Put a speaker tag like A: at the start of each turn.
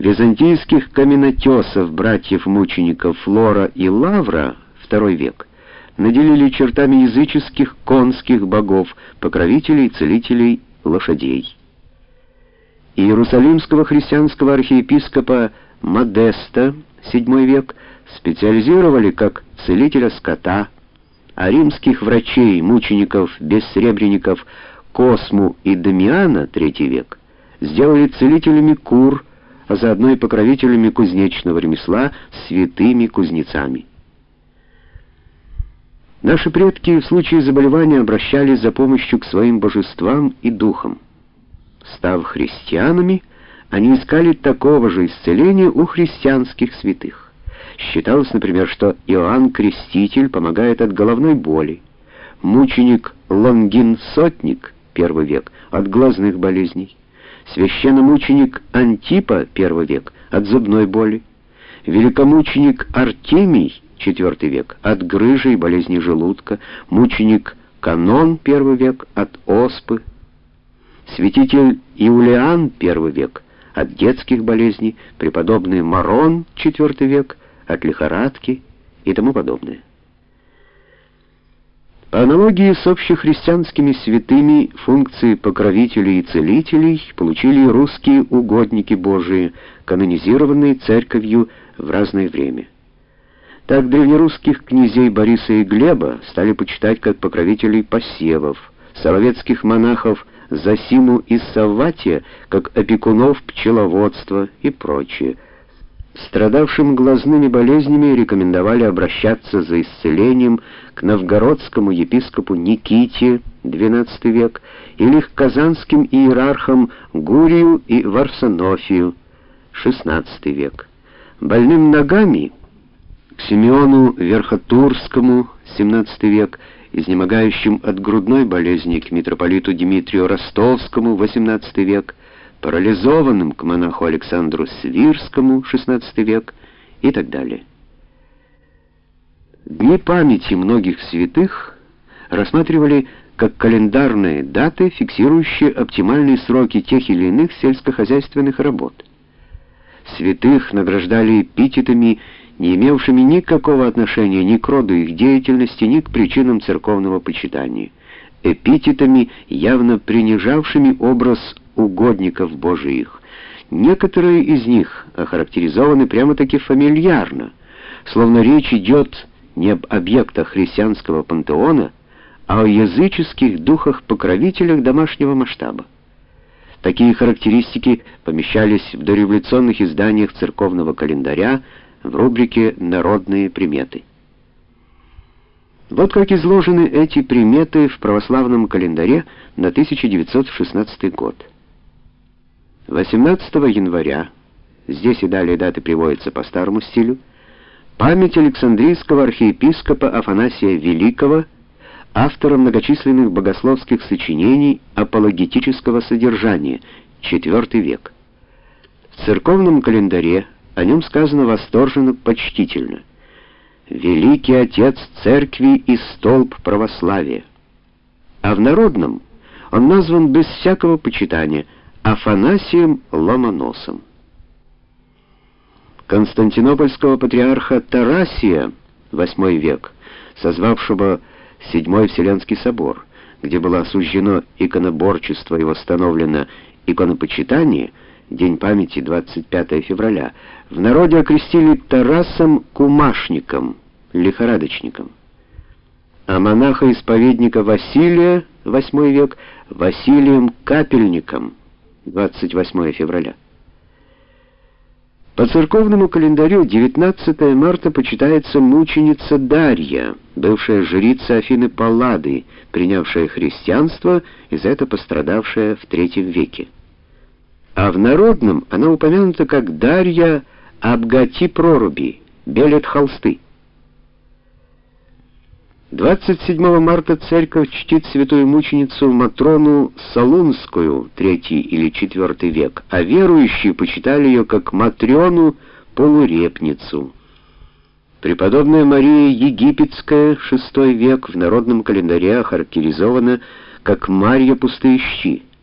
A: Византийских каменотесов, братьев-мучеников Флора и Лавра, II век, наделили чертами языческих конских богов, покровителей целителей лошадей. Иерусалимского христианского архиепископа Модеста, VII век, специализировали как целителя скота, а римских врачей, мучеников, бессребренников Косму и Дамиана, III век, сделали целителями кур, а заодно и покровителями кузнечного ремесла, святыми кузнецами. Наши предки в случае заболевания обращались за помощью к своим божествам и духам. Став христианами, они искали такого же исцеления у христианских святых. Считалось, например, что Иоанн Креститель помогает от головной боли, мученик Лонгин Сотник, первый век, от глазных болезней, священномученик Антипа, первый век, от зубной боли, великомученик Артемий, IV век, от грыжи и болезни желудка, мученик Канон, первый век, от оспы, святитель Иулиан, первый век, от детских болезней, преподобный Марон, IV век, от лихорадки и тому подобное. По аналогии с общехристианскими святыми функции покровителей и целителей получили русские угодники Божии, канонизированные церковью в разное время. Так древнерусских князей Бориса и Глеба стали почитать как покровителей посевов, соловецких монахов Засиму и Савватия как опекунов пчеловодства и прочее. Страдавшим глазными болезнями рекомендовали обращаться за исцелением к новгородскому епископу Никите, XII век, или к казанским иерархам Гурию и Варсонофию, XVI век. Больным ногами к Симеону Верхотурскому, XVII век, изнемогающим от грудной болезни к митрополиту Дмитрию Ростовскому, XVIII век, парализованным к монаху Александру Свирскому, XVI век и так далее. Дни памяти многих святых рассматривали как календарные даты, фиксирующие оптимальные сроки тех или иных сельскохозяйственных работ. Святых награждали эпитетами не имевшими никакого отношения ни к роду их деятельности, ни к причинам церковного почитания, эпитетами, явно принижавшими образ угодников Божиих. Некоторые из них охарактеризованы прямо-таки фамильярно, словно речь идет не об объектах христианского пантеона, а о языческих духах-покровителях домашнего масштаба. Такие характеристики помещались в дореволюционных изданиях церковного календаря, в рубрике «Народные приметы». Вот как изложены эти приметы в православном календаре на 1916 год. 18 января, здесь и далее даты приводятся по старому стилю, память Александрийского архиепископа Афанасия Великого, автора многочисленных богословских сочинений апологетического содержания, IV век. В церковном календаре о нем сказано восторженно, почтительно. «Великий Отец Церкви и столб православия». А в народном он назван без всякого почитания Афанасием Ломоносом. Константинопольского патриарха Тарасия, VIII век, созвавшего Седьмой Вселенский собор, где было осуждено иконоборчество и восстановлено иконопочитание, День памяти 25 февраля, в народе окрестили Тарасом Кумашником, лихорадочником. А монаха-исповедника Василия, 8 век, Василием Капельником, 28 февраля. По церковному календарю 19 марта почитается мученица Дарья, бывшая жрица Афины Паллады, принявшая христианство и за это пострадавшая в III веке а в народном она упомянута как Дарья Абгати проруби, белят холсты. 27 марта церковь чтит святую мученицу Матрону Салунскую, третий или четвертый век, а верующие почитали ее как Матрёну Полурепницу. Преподобная Мария Египетская, шестой век, в народном календаре охарактеризована как Марья Пустыщи,